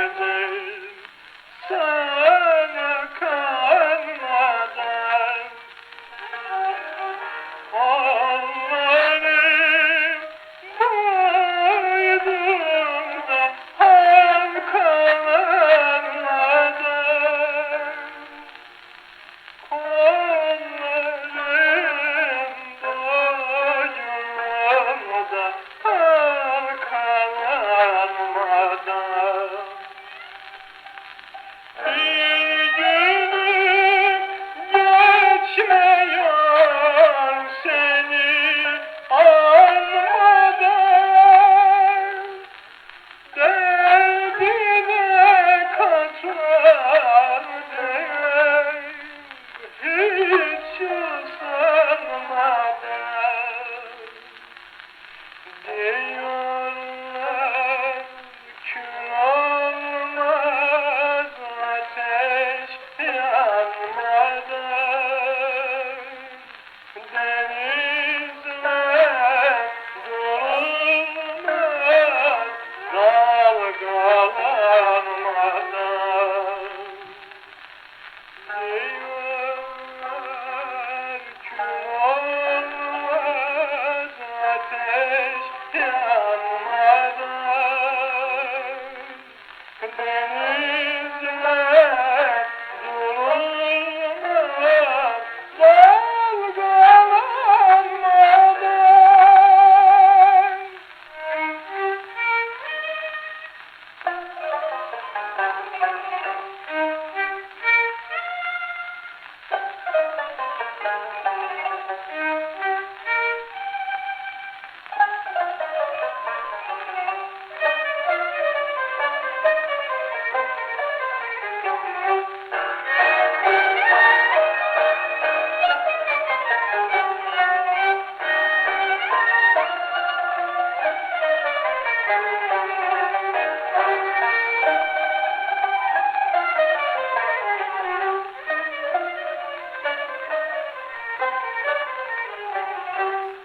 Because